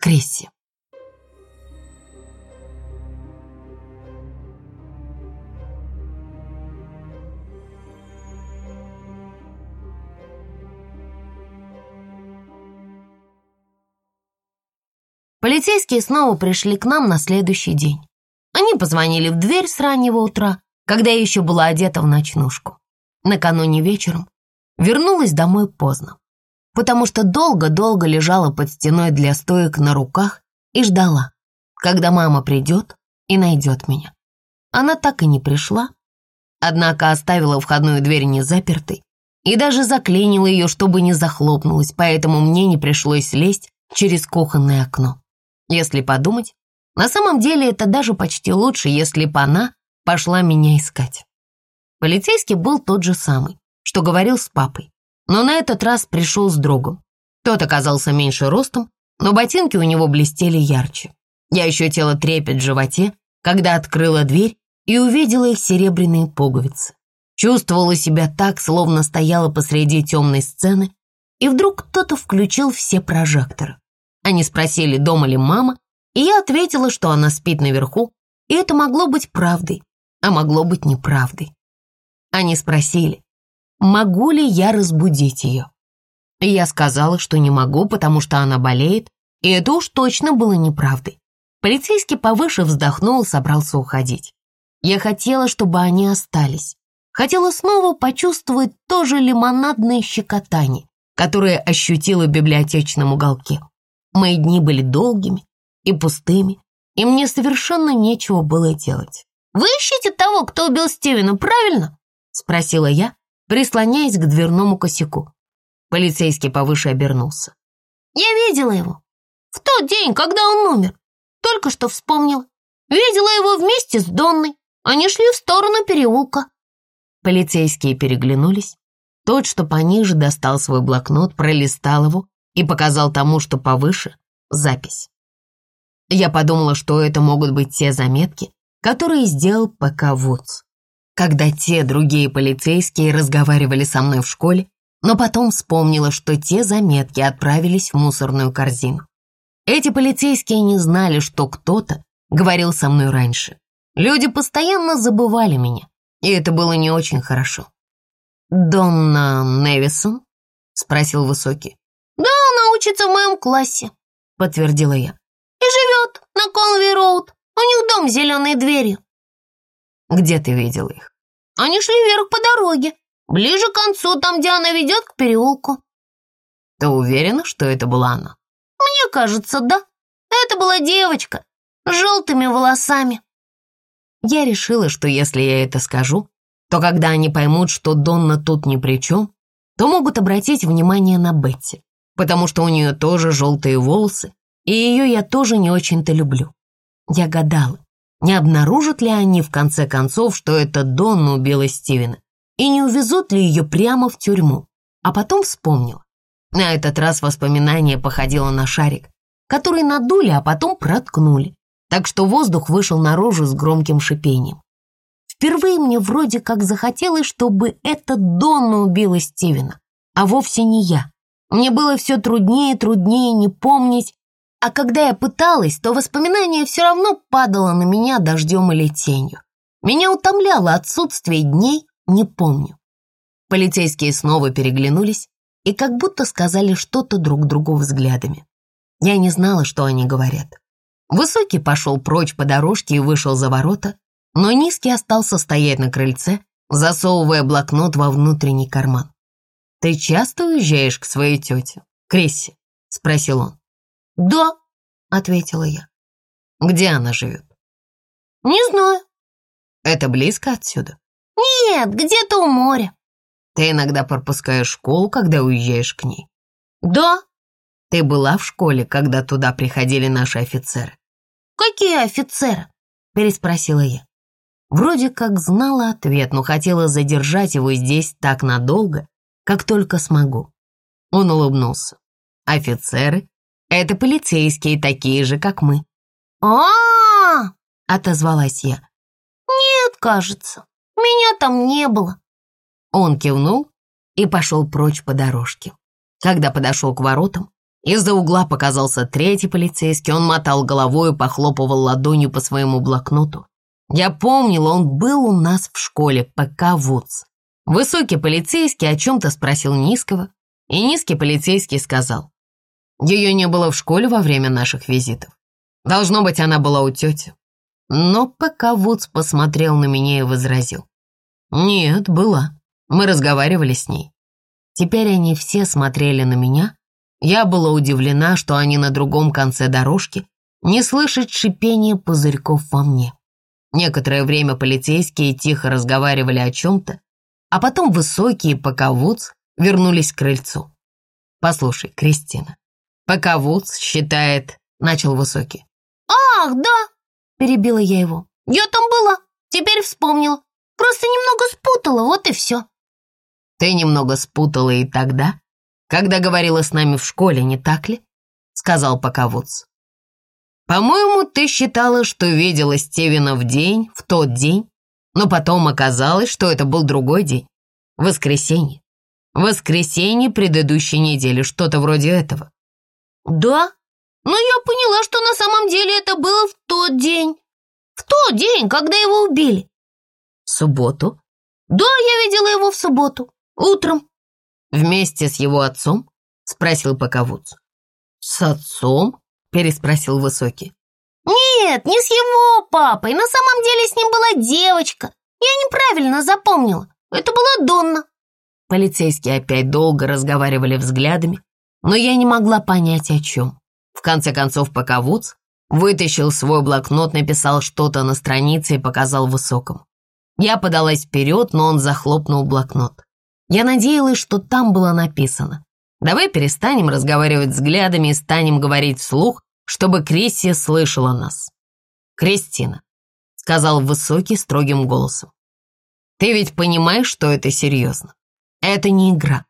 Кресси. Полицейские снова пришли к нам на следующий день. Они позвонили в дверь с раннего утра, когда я еще была одета в ночнушку. Накануне вечером вернулась домой поздно, потому что долго-долго лежала под стеной для стоек на руках и ждала, когда мама придет и найдет меня. Она так и не пришла, однако оставила входную дверь незапертой и даже заклинила ее, чтобы не захлопнулась, поэтому мне не пришлось лезть через кухонное окно. Если подумать, на самом деле это даже почти лучше, если бы она пошла меня искать. Полицейский был тот же самый, что говорил с папой, но на этот раз пришел с другом. Тот оказался меньше ростом, но ботинки у него блестели ярче. Я ощутила трепет в животе, когда открыла дверь и увидела их серебряные пуговицы. Чувствовала себя так, словно стояла посреди темной сцены, и вдруг кто-то включил все прожекторы. Они спросили, дома ли мама, и я ответила, что она спит наверху, и это могло быть правдой, а могло быть неправдой. Они спросили, могу ли я разбудить ее. Я сказала, что не могу, потому что она болеет, и это уж точно было неправдой. Полицейский повыше вздохнул собрался уходить. Я хотела, чтобы они остались. Хотела снова почувствовать то же лимонадное щекотание, которое ощутила в библиотечном уголке. Мои дни были долгими и пустыми, и мне совершенно нечего было делать. «Вы ищете того, кто убил Стивена, правильно?» — спросила я, прислоняясь к дверному косяку. Полицейский повыше обернулся. «Я видела его. В тот день, когда он умер. Только что вспомнила. Видела его вместе с Донной. Они шли в сторону переулка». Полицейские переглянулись. Тот, что пониже, достал свой блокнот, пролистал его и показал тому, что повыше, запись. Я подумала, что это могут быть те заметки, которые сделал ПК Вудс. Когда те другие полицейские разговаривали со мной в школе, но потом вспомнила, что те заметки отправились в мусорную корзину. Эти полицейские не знали, что кто-то говорил со мной раньше. Люди постоянно забывали меня, и это было не очень хорошо. «Донна Невисон?» — спросил Высокий учится в моем классе», — подтвердила я. «И живет на Конви-Роуд. У них дом с зеленой дверью». «Где ты видел их?» «Они шли вверх по дороге, ближе к концу, там, где она ведет к переулку». «Ты уверена, что это была она?» «Мне кажется, да. Это была девочка с желтыми волосами». Я решила, что если я это скажу, то когда они поймут, что Донна тут ни при чем, то могут обратить внимание на Бетти потому что у нее тоже желтые волосы, и ее я тоже не очень-то люблю. Я гадала, не обнаружат ли они в конце концов, что это Донна убила Стивена, и не увезут ли ее прямо в тюрьму. А потом вспомнила. На этот раз воспоминание походило на шарик, который надули, а потом проткнули, так что воздух вышел наружу с громким шипением. Впервые мне вроде как захотелось, чтобы это Донна убила Стивена, а вовсе не я. Мне было все труднее и труднее не помнить, а когда я пыталась, то воспоминание все равно падало на меня дождем или тенью. Меня утомляло отсутствие дней, не помню. Полицейские снова переглянулись и как будто сказали что-то друг другу взглядами. Я не знала, что они говорят. Высокий пошел прочь по дорожке и вышел за ворота, но Низкий остался стоять на крыльце, засовывая блокнот во внутренний карман. «Ты часто уезжаешь к своей тете, Крисси?» — спросил он. «Да», — ответила я. «Где она живет?» «Не знаю». «Это близко отсюда?» «Нет, где-то у моря». «Ты иногда пропускаешь школу, когда уезжаешь к ней?» «Да». «Ты была в школе, когда туда приходили наши офицеры?» «Какие офицеры?» — переспросила я. Вроде как знала ответ, но хотела задержать его здесь так надолго, как только смогу». Он улыбнулся. «Офицеры — это полицейские, такие же, как мы». «А-а-а!» — отозвалась я. «Нет, кажется, меня там не было». Он кивнул и пошел прочь по дорожке. Когда подошел к воротам, Из-за угла показался третий полицейский, он мотал головой и похлопывал ладонью по своему блокноту. Я помнила, он был у нас в школе, пока Вудс. Высокий полицейский о чем-то спросил Низкого, и Низкий полицейский сказал, ее не было в школе во время наших визитов. Должно быть, она была у тети. Но пока Вудс посмотрел на меня и возразил. Нет, была. Мы разговаривали с ней. Теперь они все смотрели на меня. Я была удивлена, что они на другом конце дорожки не слышат шипения пузырьков во мне. Некоторое время полицейские тихо разговаривали о чем-то, а потом высокие, пока Вудс, вернулись к крыльцу. «Послушай, Кристина, пока Вудс считает...» — начал Высокий. «Ах, да!» — перебила я его. «Я там была, теперь вспомнила. Просто немного спутала, вот и все». «Ты немного спутала и тогда, когда говорила с нами в школе, не так ли?» — сказал пока Вудс. По-моему, ты считала, что видела Стивена в день, в тот день, но потом оказалось, что это был другой день. Воскресенье. Воскресенье предыдущей недели, что-то вроде этого. Да, но я поняла, что на самом деле это было в тот день. В тот день, когда его убили. В субботу? Да, я видела его в субботу, утром. Вместе с его отцом? Спросил Паковуц. С отцом? переспросил Высокий. «Нет, не с его папой. На самом деле с ним была девочка. Я неправильно запомнила. Это была Донна». Полицейские опять долго разговаривали взглядами, но я не могла понять, о чем. В конце концов, пока Вудс вытащил свой блокнот, написал что-то на странице и показал Высокому. Я подалась вперед, но он захлопнул блокнот. Я надеялась, что там было написано Давай перестанем разговаривать взглядами и станем говорить вслух, чтобы Крисси слышала нас. Кристина, сказал высокий строгим голосом. Ты ведь понимаешь, что это серьезно? Это не игра.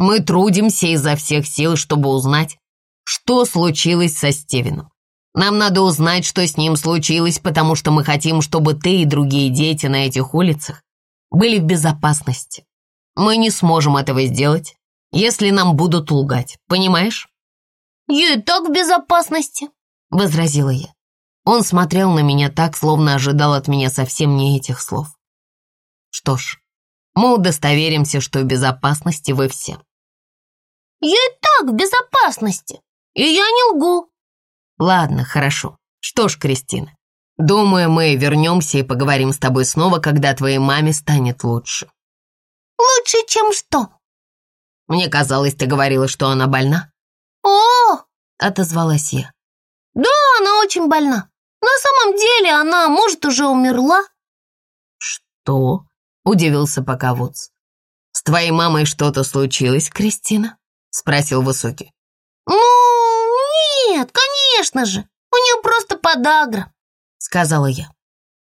Мы трудимся изо всех сил, чтобы узнать, что случилось со Стивеном. Нам надо узнать, что с ним случилось, потому что мы хотим, чтобы ты и другие дети на этих улицах были в безопасности. Мы не сможем этого сделать, если нам будут лгать, понимаешь?» «Я и так в безопасности», — возразила я. Он смотрел на меня так, словно ожидал от меня совсем не этих слов. «Что ж, мы удостоверимся, что в безопасности вы все». «Я и так в безопасности, и я не лгу». «Ладно, хорошо. Что ж, Кристина, думаю, мы вернемся и поговорим с тобой снова, когда твоей маме станет лучше». «Лучше, чем что?» Мне казалось, ты говорила, что она больна». «О!» — отозвалась я. «Да, она очень больна. На самом деле она, может, уже умерла». «Что?» — удивился Паководц. «С твоей мамой что-то случилось, Кристина?» — спросил Высокий. «Ну, нет, конечно же. У нее просто подагра», — сказала я.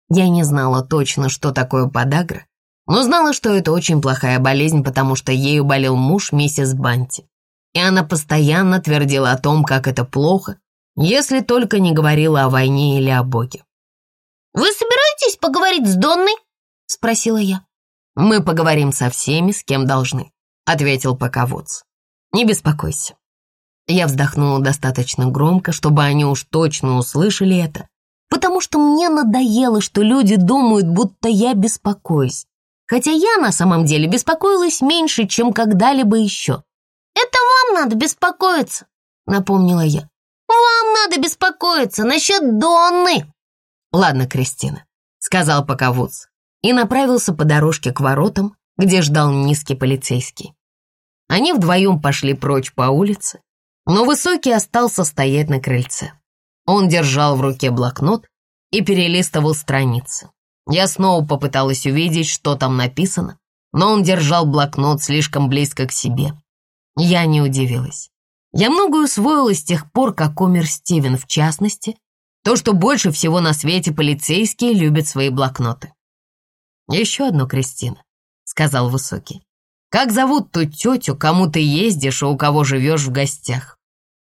Я не знала точно, что такое подагра, но знала, что это очень плохая болезнь, потому что ею болел муж миссис Банти. И она постоянно твердила о том, как это плохо, если только не говорила о войне или о Боге. «Вы собираетесь поговорить с Донной?» — спросила я. «Мы поговорим со всеми, с кем должны», — ответил Паководц. «Не беспокойся». Я вздохнула достаточно громко, чтобы они уж точно услышали это, потому что мне надоело, что люди думают, будто я беспокоюсь хотя я на самом деле беспокоилась меньше, чем когда-либо еще. «Это вам надо беспокоиться», — напомнила я. «Вам надо беспокоиться насчет Донны». «Ладно, Кристина», — сказал пока Вудс, и направился по дорожке к воротам, где ждал низкий полицейский. Они вдвоем пошли прочь по улице, но Высокий остался стоять на крыльце. Он держал в руке блокнот и перелистывал страницы. Я снова попыталась увидеть, что там написано, но он держал блокнот слишком близко к себе. Я не удивилась. Я многое усвоила с тех пор, как умер Стивен, в частности, то, что больше всего на свете полицейские любят свои блокноты. «Еще одно, Кристина», — сказал Высокий. «Как зовут ту тетю, кому ты ездишь и у кого живешь в гостях?»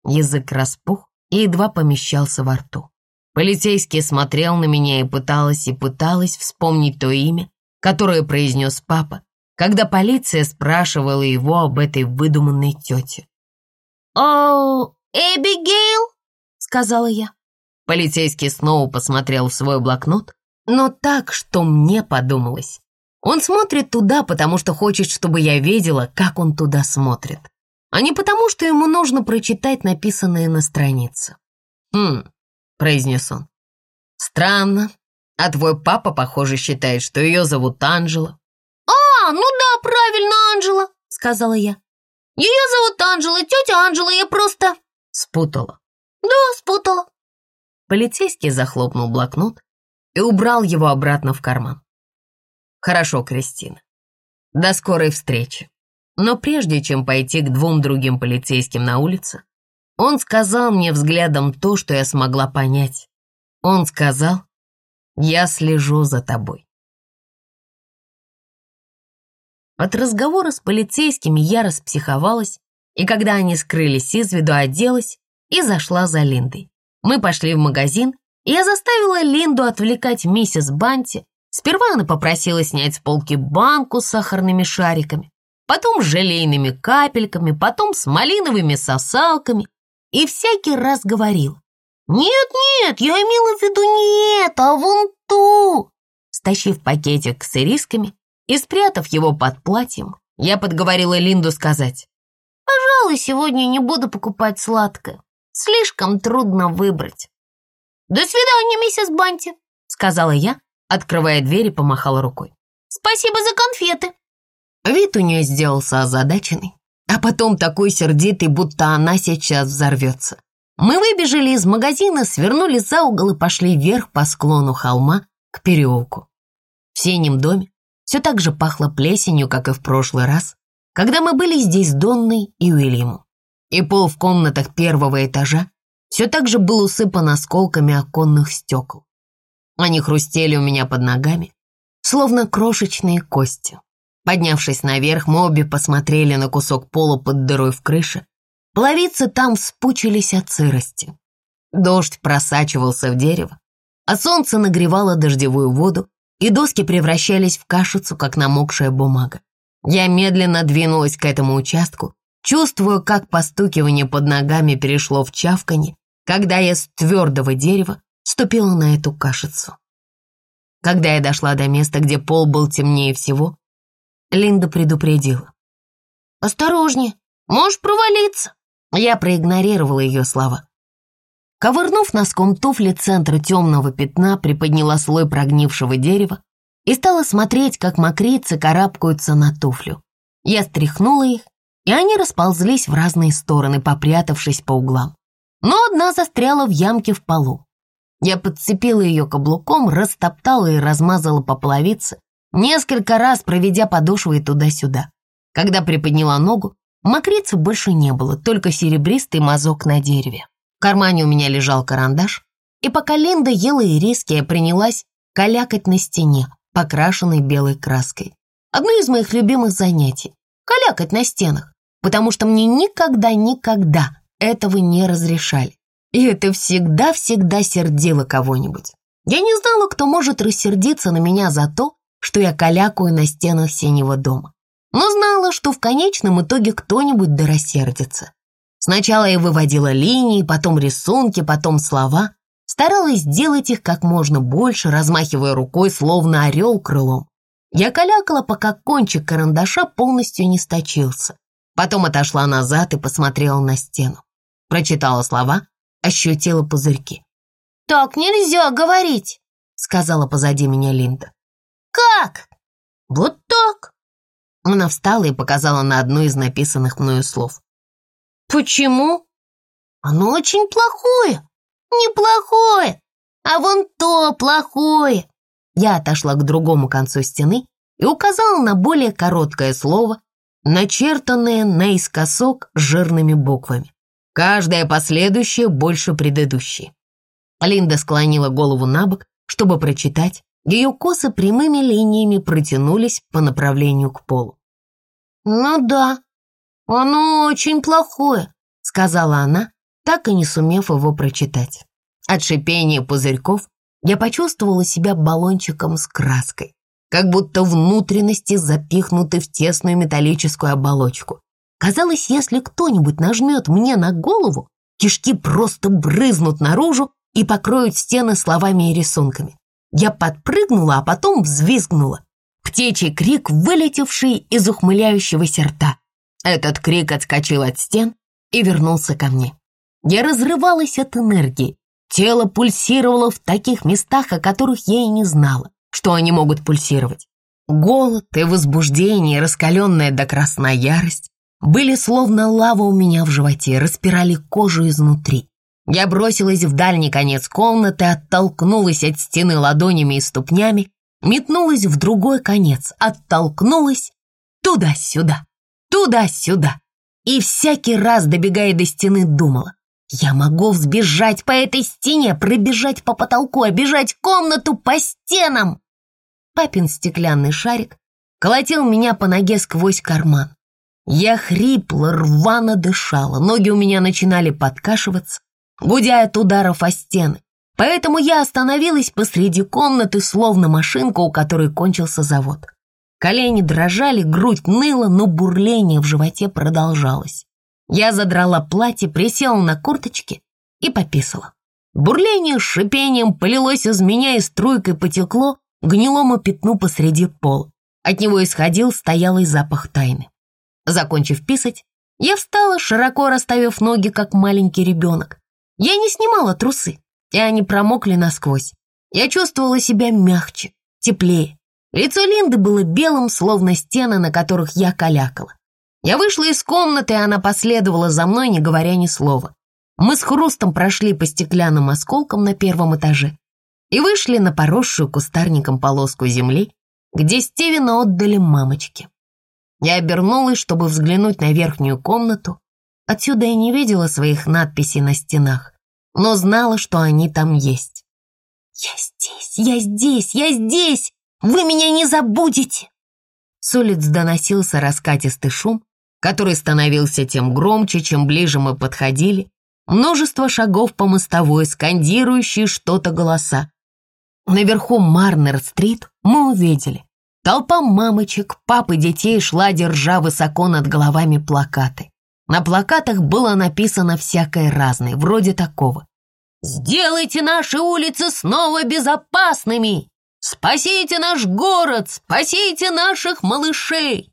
Язык распух и едва помещался во рту. Полицейский смотрел на меня и пыталась и пыталась вспомнить то имя, которое произнес папа, когда полиция спрашивала его об этой выдуманной тете. «О, «Эбигейл», — сказала я. Полицейский снова посмотрел в свой блокнот, но так, что мне подумалось. Он смотрит туда, потому что хочет, чтобы я видела, как он туда смотрит, а не потому, что ему нужно прочитать написанное на странице. «Хм», — произнес он, — «странно, а твой папа, похоже, считает, что ее зовут Анжела». «А, ну да, правильно, Анжела», — сказала я. «Ее зовут Анжела, тетя Анжела, я просто...» Спутала. «Да, спутала». Полицейский захлопнул блокнот и убрал его обратно в карман. «Хорошо, Кристина. До скорой встречи». Но прежде чем пойти к двум другим полицейским на улице, он сказал мне взглядом то, что я смогла понять. Он сказал, «Я слежу за тобой». От разговора с полицейскими я распсиховалась, и когда они скрылись из виду, оделась и зашла за Линдой. Мы пошли в магазин, и я заставила Линду отвлекать миссис Банти. Сперва она попросила снять с полки банку с сахарными шариками, потом с желейными капельками, потом с малиновыми сосалками, и всякий раз говорила. «Нет-нет, я имела в виду не это, а вон ту!» Стащив пакетик с ирисками и спрятав его под платьем, я подговорила Линду сказать. «Пожалуй, сегодня не буду покупать сладкое. Слишком трудно выбрать». «До свидания, миссис Банти», — сказала я, открывая дверь и помахала рукой. «Спасибо за конфеты». Вид у нее сделался озадаченный, а потом такой сердитый, будто она сейчас взорвется. Мы выбежали из магазина, свернули за угол и пошли вверх по склону холма к переулку. В синем доме все так же пахло плесенью, как и в прошлый раз, когда мы были здесь с Донной и Уильямом. И пол в комнатах первого этажа все так же был усыпан осколками оконных стекол. Они хрустели у меня под ногами, словно крошечные кости. Поднявшись наверх, мы обе посмотрели на кусок пола под дырой в крыше. Половицы там спучились от сырости. Дождь просачивался в дерево, а солнце нагревало дождевую воду, и доски превращались в кашицу, как намокшая бумага. Я медленно двинулась к этому участку, чувствуя, как постукивание под ногами перешло в чавканье, когда я с твердого дерева ступила на эту кашицу. Когда я дошла до места, где пол был темнее всего, Линда предупредила. «Осторожнее, можешь провалиться!» Я проигнорировала ее слова. Ковырнув носком туфли центра темного пятна, приподняла слой прогнившего дерева и стала смотреть, как мокрицы карабкаются на туфлю. Я стряхнула их, и они расползлись в разные стороны, попрятавшись по углам. Но одна застряла в ямке в полу. Я подцепила ее каблуком, растоптала и размазала по половице, несколько раз проведя подошвой туда-сюда. Когда приподняла ногу, мокрицы больше не было, только серебристый мазок на дереве кармане у меня лежал карандаш, и пока Линда ела ириски, я принялась калякать на стене, покрашенной белой краской. Одно из моих любимых занятий — калякать на стенах, потому что мне никогда-никогда этого не разрешали. И это всегда-всегда сердило кого-нибудь. Я не знала, кто может рассердиться на меня за то, что я калякаю на стенах синего дома. Но знала, что в конечном итоге кто-нибудь да рассердится. Сначала я выводила линии, потом рисунки, потом слова. Старалась сделать их как можно больше, размахивая рукой, словно орел крылом. Я калякала, пока кончик карандаша полностью не сточился. Потом отошла назад и посмотрела на стену. Прочитала слова, ощутила пузырьки. «Так нельзя говорить», — сказала позади меня Линда. «Как?» «Вот так». Она встала и показала на одно из написанных мною слов. «Почему?» «Оно очень плохое». «Неплохое, а вон то плохое». Я отошла к другому концу стены и указала на более короткое слово, начертанное наискосок жирными буквами. Каждое последующее больше предыдущей. Линда склонила голову на бок, чтобы прочитать. Ее косы прямыми линиями протянулись по направлению к полу. «Ну да, «Оно очень плохое», — сказала она, так и не сумев его прочитать. От шипения пузырьков я почувствовала себя баллончиком с краской, как будто внутренности запихнуты в тесную металлическую оболочку. Казалось, если кто-нибудь нажмет мне на голову, кишки просто брызнут наружу и покроют стены словами и рисунками. Я подпрыгнула, а потом взвизгнула. Птичий крик, вылетевший из ухмыляющегося рта. Этот крик отскочил от стен и вернулся ко мне. Я разрывалась от энергии. Тело пульсировало в таких местах, о которых я и не знала, что они могут пульсировать. Голод и возбуждение, раскаленная до красной ярость, были словно лава у меня в животе, распирали кожу изнутри. Я бросилась в дальний конец комнаты, оттолкнулась от стены ладонями и ступнями, метнулась в другой конец, оттолкнулась туда-сюда, туда-сюда. И всякий раз, добегая до стены, думала, я могу взбежать по этой стене, пробежать по потолку, обежать комнату по стенам. Папин стеклянный шарик колотил меня по ноге сквозь карман. Я хрипло, рвано дышала, ноги у меня начинали подкашиваться, гудя от ударов о стены. Поэтому я остановилась посреди комнаты, словно машинка, у которой кончился завод. Колени дрожали, грудь ныла, но бурление в животе продолжалось. Я задрала платье, присела на курточки и пописала. Бурление с шипением полилось из меня и струйкой потекло гнилому пятну посреди пола. От него исходил стоялый запах тайны. Закончив писать, я встала, широко расставив ноги, как маленький ребенок. Я не снимала трусы, и они промокли насквозь. Я чувствовала себя мягче, теплее. Лицо Линды было белым, словно стены, на которых я калякала. Я вышла из комнаты, и она последовала за мной, не говоря ни слова. Мы с хрустом прошли по стеклянным осколкам на первом этаже и вышли на поросшую кустарником полоску земли, где Стивена отдали мамочке. Я обернулась, чтобы взглянуть на верхнюю комнату. Отсюда я не видела своих надписей на стенах, но знала, что они там есть. «Я здесь, я здесь, я здесь! Вы меня не забудете!» С улиц доносился раскатистый шум, который становился тем громче, чем ближе мы подходили. Множество шагов по мостовой, скандирующие что-то голоса. Наверху Марнер-стрит мы увидели. Толпа мамочек, пап и детей шла, держа высоко над головами плакаты. На плакатах было написано всякое разное, вроде такого. «Сделайте наши улицы снова безопасными! Спасите наш город! Спасите наших малышей!»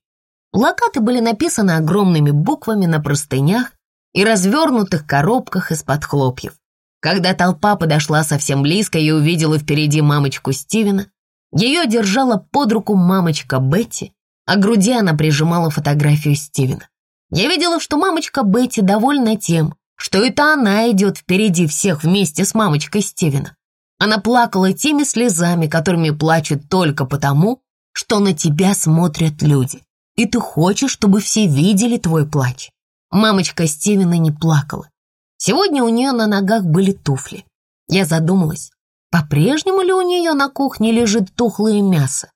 Плакаты были написаны огромными буквами на простынях и развернутых коробках из-под хлопьев. Когда толпа подошла совсем близко и увидела впереди мамочку Стивена, ее держала под руку мамочка Бетти, а груди она прижимала фотографию Стивена. Я видела, что мамочка Бетти довольна тем, что это она идет впереди всех вместе с мамочкой Стивена. Она плакала теми слезами, которыми плачут только потому, что на тебя смотрят люди, и ты хочешь, чтобы все видели твой плач. Мамочка Стивена не плакала. Сегодня у нее на ногах были туфли. Я задумалась, по-прежнему ли у нее на кухне лежит тухлое мясо?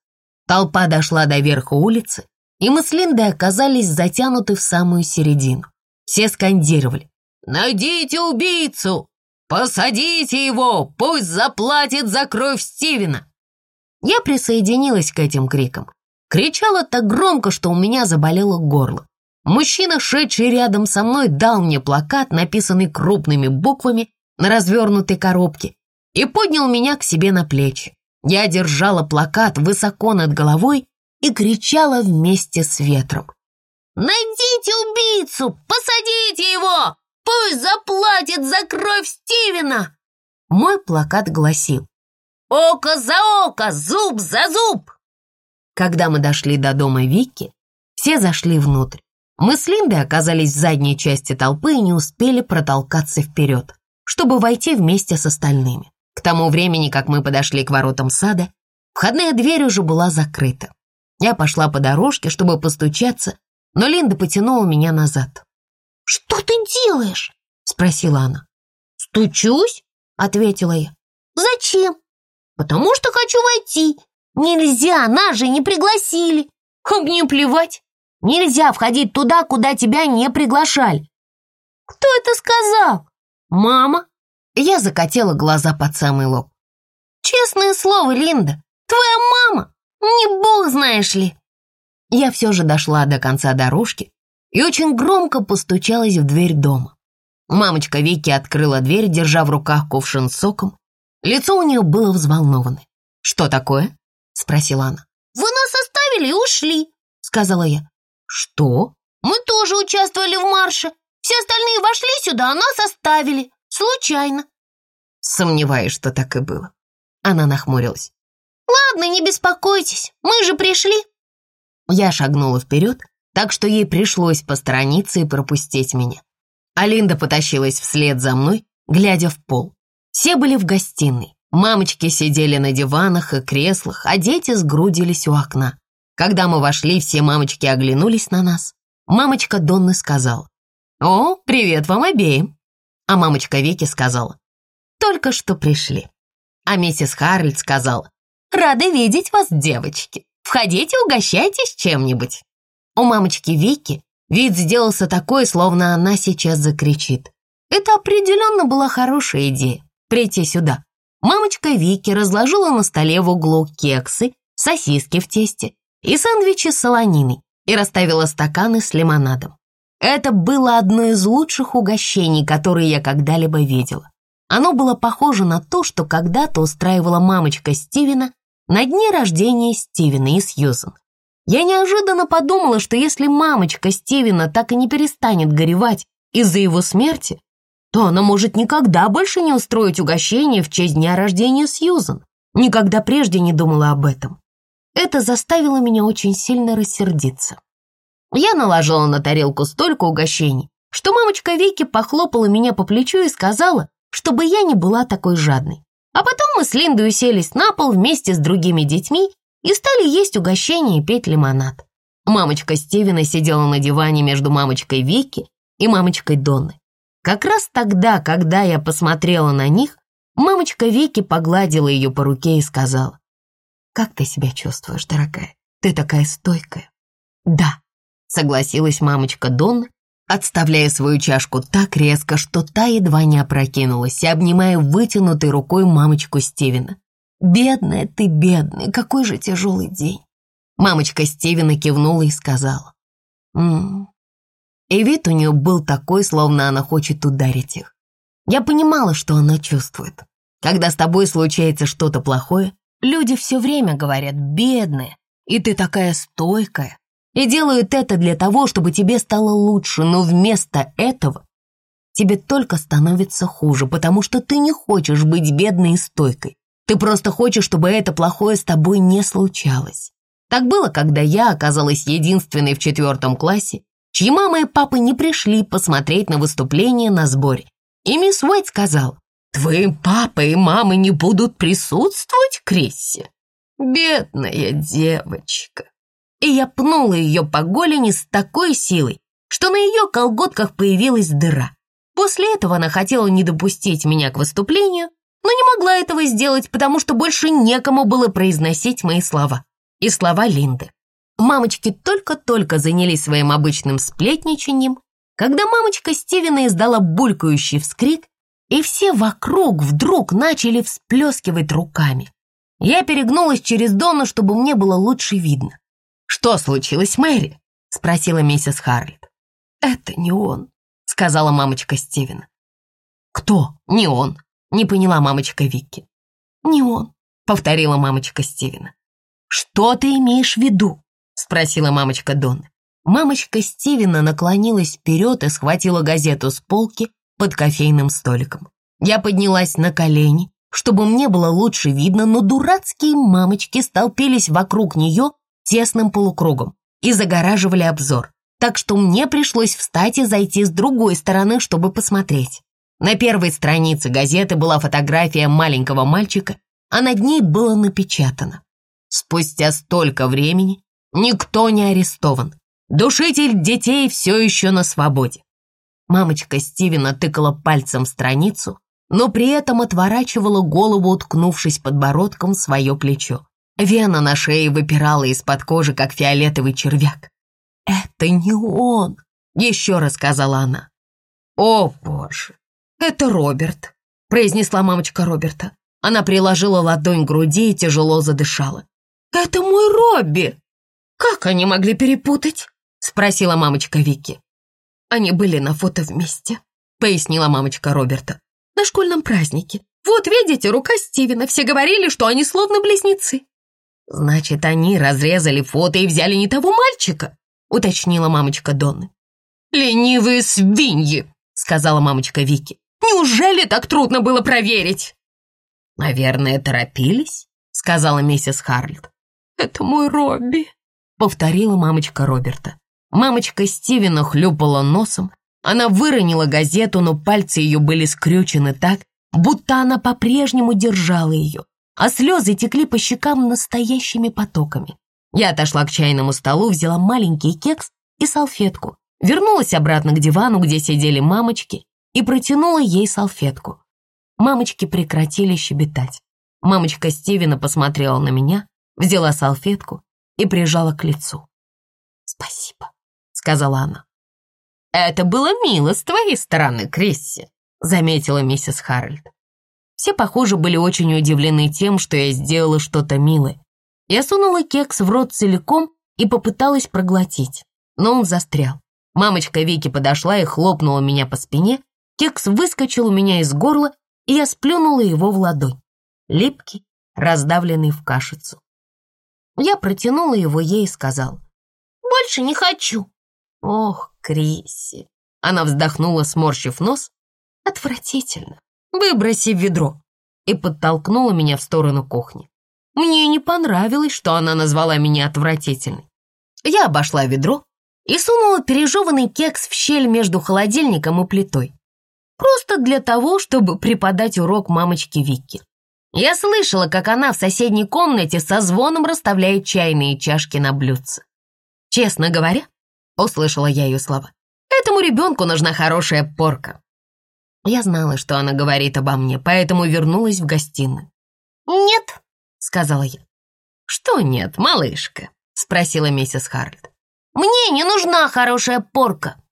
Толпа дошла до верха улицы, и мы с Линдой оказались затянуты в самую середину. Все скандировали. «Найдите убийцу! Посадите его! Пусть заплатит за кровь Стивена!» Я присоединилась к этим крикам. Кричала так громко, что у меня заболело горло. Мужчина, шедший рядом со мной, дал мне плакат, написанный крупными буквами на развернутой коробке, и поднял меня к себе на плечи. Я держала плакат высоко над головой и кричала вместе с ветром. «Найдите убийцу! Посадите его! Пусть заплатит за кровь Стивена!» Мой плакат гласил «Око за око, зуб за зуб!» Когда мы дошли до дома Вики, все зашли внутрь. Мы с Линдой оказались в задней части толпы и не успели протолкаться вперед, чтобы войти вместе с остальными. К тому времени, как мы подошли к воротам сада, входная дверь уже была закрыта. Я пошла по дорожке, чтобы постучаться, но Линда потянула меня назад. «Что ты делаешь?» — спросила она. «Стучусь?» — ответила я. «Зачем?» «Потому что хочу войти. Нельзя, нас же не пригласили. Мне плевать. Нельзя входить туда, куда тебя не приглашали». «Кто это сказал?» «Мама», я закатила глаза под самый лоб. «Честное слово, Линда, твоя мама, не бог знаешь ли!» Я все же дошла до конца дорожки и очень громко постучалась в дверь дома. Мамочка Вики открыла дверь, держа в руках кувшин с соком. Лицо у нее было взволнованное. «Что такое?» — спросила она. «Вы нас оставили и ушли», — сказала я. «Что?» «Мы тоже участвовали в марше. Все остальные вошли сюда, а нас оставили. Случайно». Сомневаюсь, что так и было. Она нахмурилась. «Ладно, не беспокойтесь, мы же пришли». Я шагнула вперед, так что ей пришлось посторониться и пропустить меня. Алинда потащилась вслед за мной, глядя в пол. Все были в гостиной. Мамочки сидели на диванах и креслах, а дети сгрудились у окна. Когда мы вошли, все мамочки оглянулись на нас. Мамочка Донны сказала, «О, привет вам обеим!» А мамочка Вики сказала, «Только что пришли». А миссис Харльд сказала, «Рада видеть вас, девочки. Входите, угощайтесь чем-нибудь». У мамочки Вики вид сделался такой, словно она сейчас закричит. Это определенно была хорошая идея — прийти сюда. Мамочка Вики разложила на столе в углу кексы, сосиски в тесте и сэндвичи с солониной и расставила стаканы с лимонадом. Это было одно из лучших угощений, которые я когда-либо видела. Оно было похоже на то, что когда-то устраивала мамочка Стивена на дне рождения Стивена и Сьюзен. Я неожиданно подумала, что если мамочка Стивена так и не перестанет горевать из-за его смерти, то она может никогда больше не устроить угощение в честь дня рождения Сьюзан. Никогда прежде не думала об этом. Это заставило меня очень сильно рассердиться. Я наложила на тарелку столько угощений, что мамочка Вики похлопала меня по плечу и сказала, чтобы я не была такой жадной. А потом мы с Линдой уселись на пол вместе с другими детьми и стали есть угощения и петь лимонад. Мамочка Стивена сидела на диване между мамочкой Вики и мамочкой Донны. Как раз тогда, когда я посмотрела на них, мамочка Вики погладила ее по руке и сказала, «Как ты себя чувствуешь, дорогая? Ты такая стойкая». «Да», — согласилась мамочка Донна, отставляя свою чашку так резко, что та едва не опрокинулась, и обнимая вытянутой рукой мамочку Стивена. «Бедная ты, бедная, какой же тяжелый день!» Мамочка Стивена кивнула и сказала. «М -м, и вид у нее был такой, словно она хочет ударить их. Я понимала, что она чувствует. Когда с тобой случается что-то плохое, люди все время говорят «бедная», и ты такая стойкая, и делают это для того, чтобы тебе стало лучше, но вместо этого тебе только становится хуже, потому что ты не хочешь быть бедной и стойкой. Ты просто хочешь, чтобы это плохое с тобой не случалось. Так было, когда я оказалась единственной в четвертом классе, чьи мама и папа не пришли посмотреть на выступление на сборе. И мисс Уайт сказал, «Твои папа и мама не будут присутствовать, Крисси?» Бедная девочка. И я пнула ее по голени с такой силой, что на ее колготках появилась дыра. После этого она хотела не допустить меня к выступлению, но не могла этого сделать, потому что больше некому было произносить мои слова. И слова Линды. Мамочки только-только занялись своим обычным сплетничанием, когда мамочка Стивена издала булькающий вскрик, и все вокруг вдруг начали всплескивать руками. Я перегнулась через Дону, чтобы мне было лучше видно. «Что случилось, Мэри?» — спросила миссис Харлет. «Это не он», — сказала мамочка Стивена. «Кто? Не он?» — не поняла мамочка Вики. «Не он», — повторила мамочка Стивена. «Что ты имеешь в виду?» — спросила мамочка Донны. Мамочка Стивена наклонилась вперед и схватила газету с полки под кофейным столиком. Я поднялась на колени, чтобы мне было лучше видно, но дурацкие мамочки столпились вокруг нее тесным полукругом и загораживали обзор, так что мне пришлось встать и зайти с другой стороны, чтобы посмотреть. На первой странице газеты была фотография маленького мальчика, а над ней было напечатано. Спустя столько времени Никто не арестован. Душитель детей все еще на свободе. Мамочка Стивена тыкала пальцем страницу, но при этом отворачивала голову, уткнувшись подбородком в свое плечо. Вена на шее выпирала из-под кожи, как фиолетовый червяк. «Это не он!» — еще раз сказала она. «О, боже! Это Роберт!» — произнесла мамочка Роберта. Она приложила ладонь к груди и тяжело задышала. «Это мой Робби!» «Как они могли перепутать?» — спросила мамочка Вики. Они были на фото вместе. пояснила мамочка Роберта. «На школьном празднике. Вот видите, рука Стивена. Все говорили, что они словно близнецы». «Значит, они разрезали фото и взяли не того мальчика», уточнила мамочка Донны. «Ленивые свиньи», сказала мамочка Вики. «Неужели так трудно было проверить?» «Наверное, торопились», сказала миссис Харльд. «Это мой Робби», повторила мамочка Роберта. Мамочка Стивена хлюпала носом, она выронила газету, но пальцы ее были скрючены так, будто она по-прежнему держала ее, а слезы текли по щекам настоящими потоками. Я отошла к чайному столу, взяла маленький кекс и салфетку, вернулась обратно к дивану, где сидели мамочки, и протянула ей салфетку. Мамочки прекратили щебетать. Мамочка Стивена посмотрела на меня, взяла салфетку и прижала к лицу. «Спасибо», — сказала она. «Это было мило с твоей стороны, Крисси», — заметила миссис Харальд. Все, похоже, были очень удивлены тем, что я сделала что-то милое. Я сунула кекс в рот целиком и попыталась проглотить, но он застрял. Мамочка Вики подошла и хлопнула меня по спине, кекс выскочил у меня из горла, и я сплюнула его в ладонь. Липкий, раздавленный в кашицу. Я протянула его ей и сказала, «Больше не хочу». «Ох, Крисси!» Она вздохнула, сморщив нос. «Отвратительно. Выброси в ведро!» И подтолкнула меня в сторону кухни. Мне не понравилось, что она назвала меня отвратительной. Я обошла ведро и сунула пережеванный кекс в щель между холодильником и плитой. Просто для того, чтобы преподать урок мамочке Вики. Я слышала, как она в соседней комнате со звоном расставляет чайные чашки на блюдце. Честно говоря, Услышала я ее слова. Этому ребенку нужна хорошая порка. Я знала, что она говорит обо мне, поэтому вернулась в гостиную. «Нет», — сказала я. «Что нет, малышка?» — спросила миссис Харльд. «Мне не нужна хорошая порка».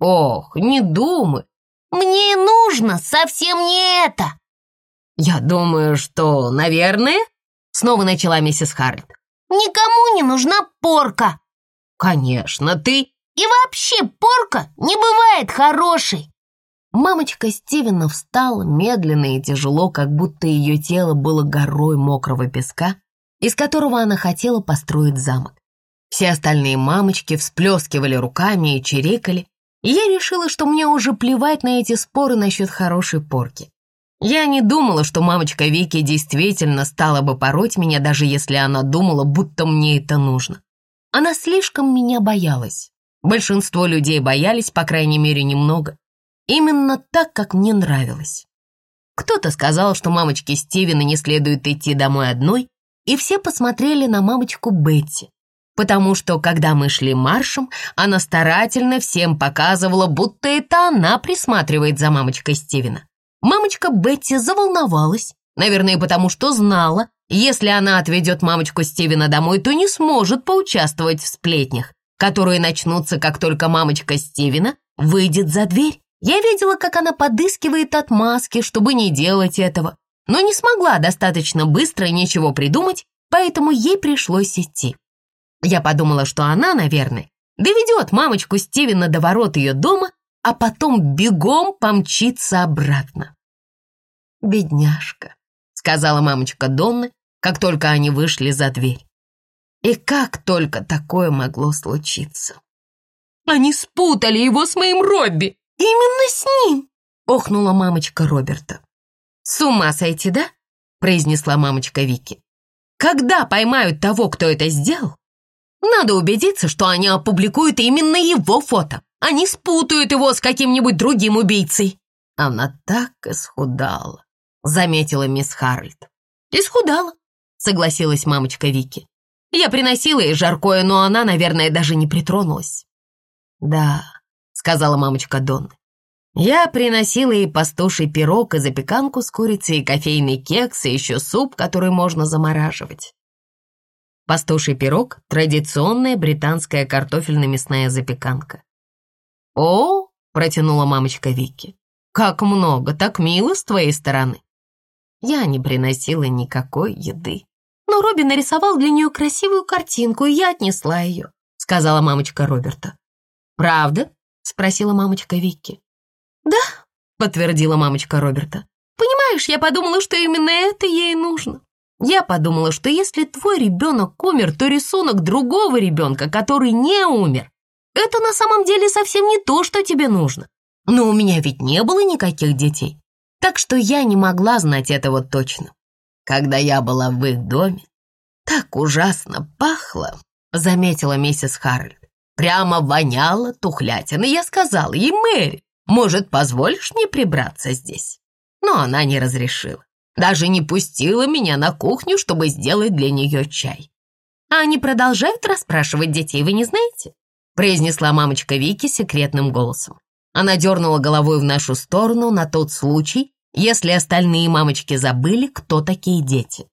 «Ох, не думай. Мне нужно совсем не это». «Я думаю, что, наверное...» — снова начала миссис Харльд. «Никому не нужна порка». «Конечно, ты...» «И вообще, порка не бывает хорошей!» Мамочка Стивена встала медленно и тяжело, как будто ее тело было горой мокрого песка, из которого она хотела построить замок. Все остальные мамочки всплескивали руками и чирикали, и я решила, что мне уже плевать на эти споры насчет хорошей порки. Я не думала, что мамочка Вики действительно стала бы пороть меня, даже если она думала, будто мне это нужно. Она слишком меня боялась. Большинство людей боялись, по крайней мере, немного. Именно так, как мне нравилось. Кто-то сказал, что мамочке Стивена не следует идти домой одной, и все посмотрели на мамочку Бетти, потому что, когда мы шли маршем, она старательно всем показывала, будто это она присматривает за мамочкой Стивена. Мамочка Бетти заволновалась, наверное, потому что знала, если она отведет мамочку Стивена домой, то не сможет поучаствовать в сплетнях, которые начнутся, как только мамочка Стивена выйдет за дверь. Я видела, как она подыскивает отмазки, чтобы не делать этого, но не смогла достаточно быстро ничего придумать, поэтому ей пришлось идти. Я подумала, что она, наверное, доведет мамочку Стивена до ворот ее дома, а потом бегом помчится обратно. «Бедняжка», — сказала мамочка Донны, как только они вышли за дверь. И как только такое могло случиться? «Они спутали его с моим Робби! Именно с ним!» — охнула мамочка Роберта. «С ума сойти, да?» — произнесла мамочка Вики. «Когда поймают того, кто это сделал, надо убедиться, что они опубликуют именно его фото. Они спутают его с каким-нибудь другим убийцей». Она так исхудала, заметила мисс Харальд. Исхудала, согласилась мамочка Вики. Я приносила ей жаркое, но она, наверное, даже не притронулась. Да, сказала мамочка Донны. Я приносила ей пастуший пирог и запеканку с курицей, и кофейный кекс, и еще суп, который можно замораживать. Пастуший пирог – традиционная британская картофельно-мясная запеканка. «О!» – протянула мамочка Вики. «Как много, так мило с твоей стороны!» Я не приносила никакой еды но Робби нарисовал для нее красивую картинку, и я отнесла ее», — сказала мамочка Роберта. «Правда?» — спросила мамочка Вики. «Да», подтвердила мамочка Роберта. «Понимаешь, я подумала, что именно это ей нужно. Я подумала, что если твой ребенок умер, то рисунок другого ребенка, который не умер, это на самом деле совсем не то, что тебе нужно. Но у меня ведь не было никаких детей, так что я не могла знать этого точно. Когда я была в их доме, так ужасно пахло, заметила миссис Харрельд. Прямо воняло тухлятиной. Я сказала ей, Мэри, может, позволишь мне прибраться здесь? Но она не разрешила. Даже не пустила меня на кухню, чтобы сделать для нее чай. А они продолжают расспрашивать детей, вы не знаете? произнесла мамочка Вики секретным голосом. Она дернула головой в нашу сторону на тот случай, если остальные мамочки забыли, кто такие дети.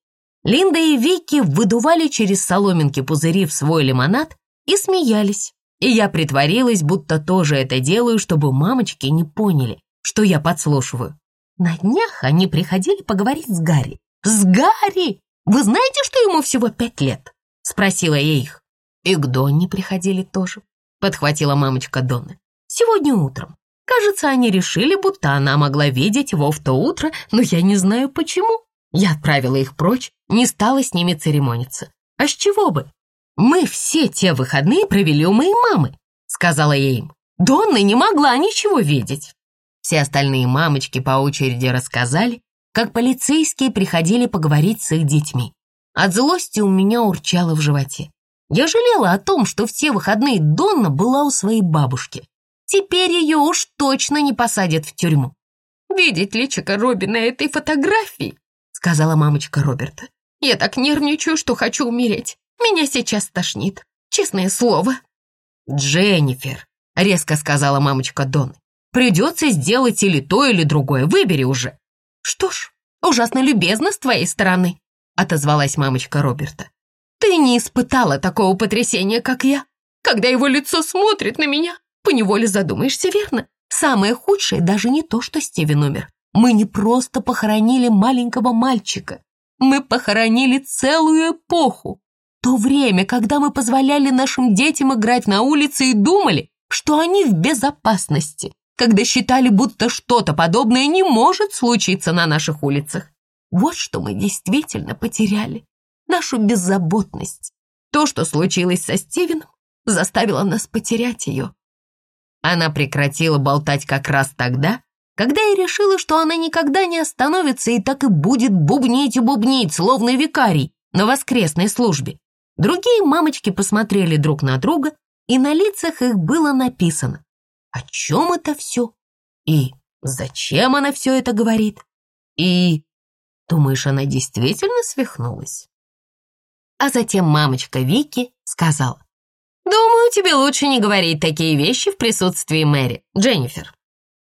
Линда и Вики выдували через соломинки пузыри в свой лимонад и смеялись. И я притворилась, будто тоже это делаю, чтобы мамочки не поняли, что я подслушиваю. На днях они приходили поговорить с Гарри. «С Гарри! Вы знаете, что ему всего пять лет?» Спросила я их. И к Донне приходили тоже подхватила мамочка Донны. «Сегодня утром. Кажется, они решили, будто она могла видеть его в то утро, но я не знаю почему. Я отправила их прочь, не стала с ними церемониться. А с чего бы? Мы все те выходные провели у моей мамы», сказала я им. Донна не могла ничего видеть. Все остальные мамочки по очереди рассказали, как полицейские приходили поговорить с их детьми. От злости у меня урчало в животе. Я жалела о том, что все выходные Донна была у своей бабушки. Теперь ее уж точно не посадят в тюрьму. «Видеть личико Робби на этой фотографии», сказала мамочка Роберта. «Я так нервничаю, что хочу умереть. Меня сейчас тошнит. Честное слово». «Дженнифер», резко сказала мамочка Донны. «Придется сделать или то, или другое. Выбери уже». «Что ж, ужасно любезно с твоей стороны», отозвалась мамочка Роберта. Ты не испытала такого потрясения, как я. Когда его лицо смотрит на меня, поневоле задумаешься, верно? Самое худшее даже не то, что Стивен умер. Мы не просто похоронили маленького мальчика. Мы похоронили целую эпоху. То время, когда мы позволяли нашим детям играть на улице и думали, что они в безопасности, когда считали, будто что-то подобное не может случиться на наших улицах. Вот что мы действительно потеряли нашу беззаботность. То, что случилось со Стивеном, заставило нас потерять ее. Она прекратила болтать как раз тогда, когда я решила, что она никогда не остановится и так и будет бубнить и бубнить, словно викарий на воскресной службе. Другие мамочки посмотрели друг на друга, и на лицах их было написано, о чем это все и зачем она все это говорит. И думаешь, она действительно свихнулась? А затем мамочка Вики сказала, «Думаю, тебе лучше не говорить такие вещи в присутствии Мэри, Дженнифер».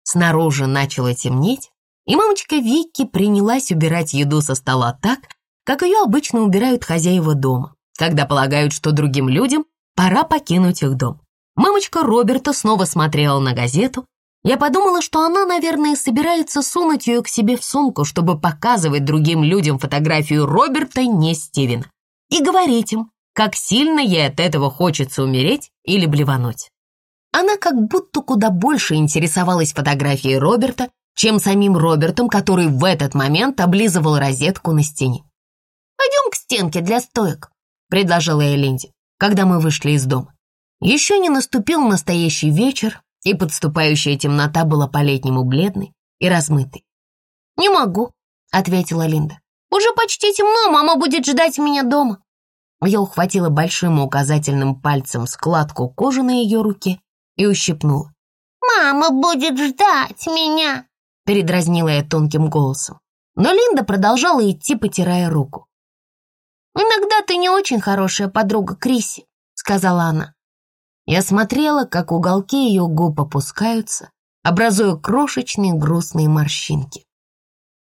Снаружи начало темнеть, и мамочка Вики принялась убирать еду со стола так, как ее обычно убирают хозяева дома, когда полагают, что другим людям пора покинуть их дом. Мамочка Роберта снова смотрела на газету. Я подумала, что она, наверное, собирается сунуть ее к себе в сумку, чтобы показывать другим людям фотографию Роберта, не Стивена и говорить им, как сильно ей от этого хочется умереть или блевануть. Она как будто куда больше интересовалась фотографией Роберта, чем самим Робертом, который в этот момент облизывал розетку на стене. «Пойдем к стенке для стоек», — предложила я Линде, когда мы вышли из дома. Еще не наступил настоящий вечер, и подступающая темнота была по-летнему бледной и размытой. «Не могу», — ответила Линда. «Уже почти темно, мама будет ждать меня дома». Я ухватила большим указательным пальцем складку кожи на ее руке и ущипнула. «Мама будет ждать меня!» Передразнила я тонким голосом. Но Линда продолжала идти, потирая руку. «Иногда ты не очень хорошая подруга Криси», — сказала она. Я смотрела, как уголки ее губ опускаются, образуя крошечные грустные морщинки.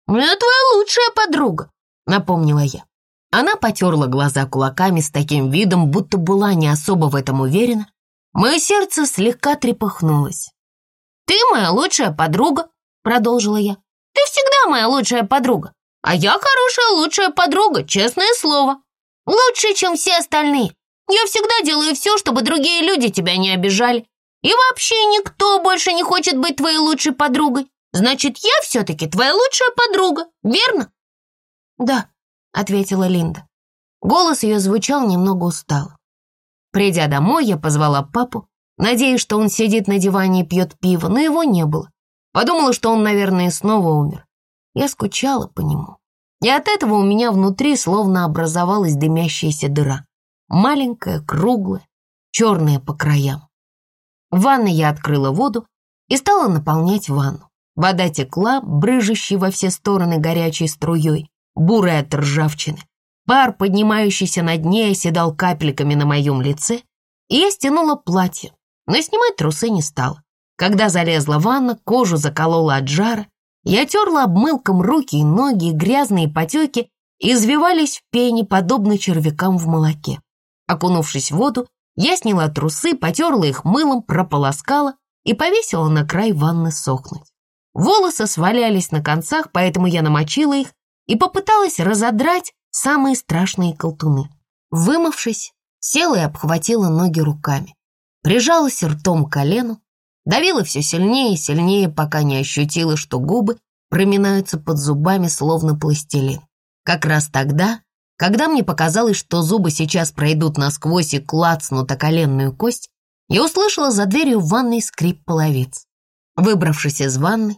«Я твоя лучшая подруга», — напомнила я. Она потерла глаза кулаками с таким видом, будто была не особо в этом уверена. Мое сердце слегка трепыхнулось. «Ты моя лучшая подруга», — продолжила я. «Ты всегда моя лучшая подруга, а я хорошая лучшая подруга, честное слово. Лучше, чем все остальные. Я всегда делаю все, чтобы другие люди тебя не обижали. И вообще никто больше не хочет быть твоей лучшей подругой. Значит, я все-таки твоя лучшая подруга, верно?» «Да», — ответила Линда. Голос ее звучал немного устало. Придя домой, я позвала папу, надеясь, что он сидит на диване и пьет пиво, но его не было. Подумала, что он, наверное, снова умер. Я скучала по нему. И от этого у меня внутри словно образовалась дымящаяся дыра. Маленькая, круглая, черная по краям. В ванной я открыла воду и стала наполнять ванну. Вода текла, брыжущей во все стороны горячей струей, бурой от ржавчины. Пар, поднимающийся над ней, оседал капельками на моем лице, и я стянула платье, но снимать трусы не стала. Когда залезла в ванну, кожу заколола от жара, я терла обмылком руки и ноги, грязные потеки извивались в пене, подобно червякам в молоке. Окунувшись в воду, я сняла трусы, потерла их мылом, прополоскала и повесила на край ванны сохнуть. Волосы свалялись на концах, поэтому я намочила их и попыталась разодрать самые страшные колтуны. Вымывшись, села и обхватила ноги руками. Прижалась ртом к колену, давила все сильнее и сильнее, пока не ощутила, что губы проминаются под зубами, словно пластилин. Как раз тогда, когда мне показалось, что зубы сейчас пройдут насквозь и клацнут о коленную кость, я услышала за дверью в ванной скрип половиц. Выбравшись из ванны,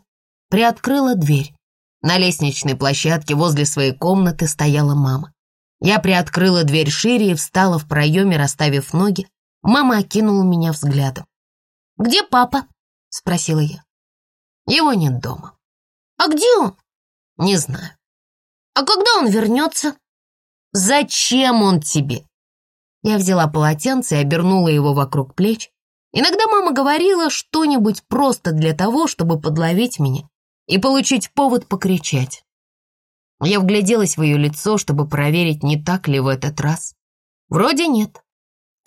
приоткрыла дверь. На лестничной площадке возле своей комнаты стояла мама. Я приоткрыла дверь шире и встала в проеме, расставив ноги. Мама окинула меня взглядом. «Где папа?» — спросила я. «Его нет дома». «А где он?» «Не знаю». «А когда он вернется?» «Зачем он тебе?» Я взяла полотенце и обернула его вокруг плеч. Иногда мама говорила что-нибудь просто для того, чтобы подловить меня и получить повод покричать. Я вгляделась в ее лицо, чтобы проверить, не так ли в этот раз. Вроде нет.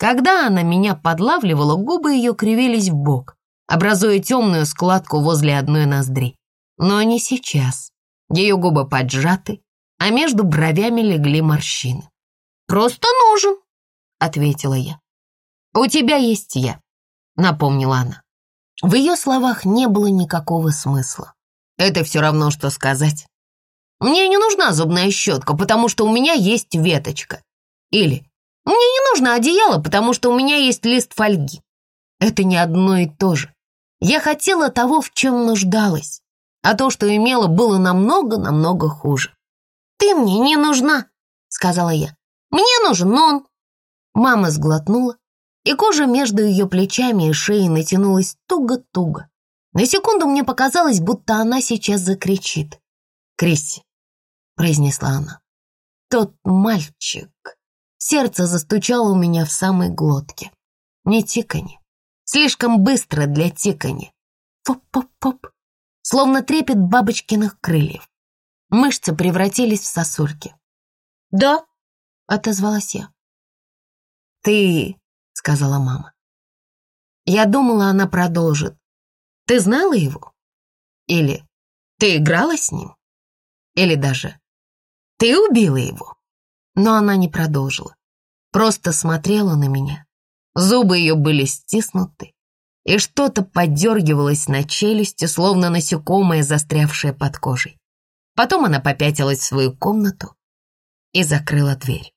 Когда она меня подлавливала, губы ее кривились в бок, образуя темную складку возле одной ноздри. Но не сейчас. Ее губы поджаты, а между бровями легли морщины. «Просто нужен», — ответила я. «У тебя есть я», — напомнила она. В ее словах не было никакого смысла. Это все равно, что сказать. Мне не нужна зубная щетка, потому что у меня есть веточка. Или мне не нужно одеяло, потому что у меня есть лист фольги. Это не одно и то же. Я хотела того, в чем нуждалась, а то, что имела, было намного-намного хуже. «Ты мне не нужна», — сказала я. «Мне нужен он». Мама сглотнула, и кожа между ее плечами и шеей натянулась туго-туго. На секунду мне показалось, будто она сейчас закричит. «Крисси», — произнесла она, — «тот мальчик». Сердце застучало у меня в самой глотке. Не тиканье. Слишком быстро для тиканья. Поп-поп-поп. Словно трепет бабочкиных крыльев. Мышцы превратились в сосульки. «Да», — отозвалась я. «Ты», — сказала мама. Я думала, она продолжит. Ты знала его? Или ты играла с ним? Или даже ты убила его? Но она не продолжила. Просто смотрела на меня. Зубы ее были стиснуты, и что-то подергивалось на челюсти, словно насекомое, застрявшее под кожей. Потом она попятилась в свою комнату и закрыла дверь.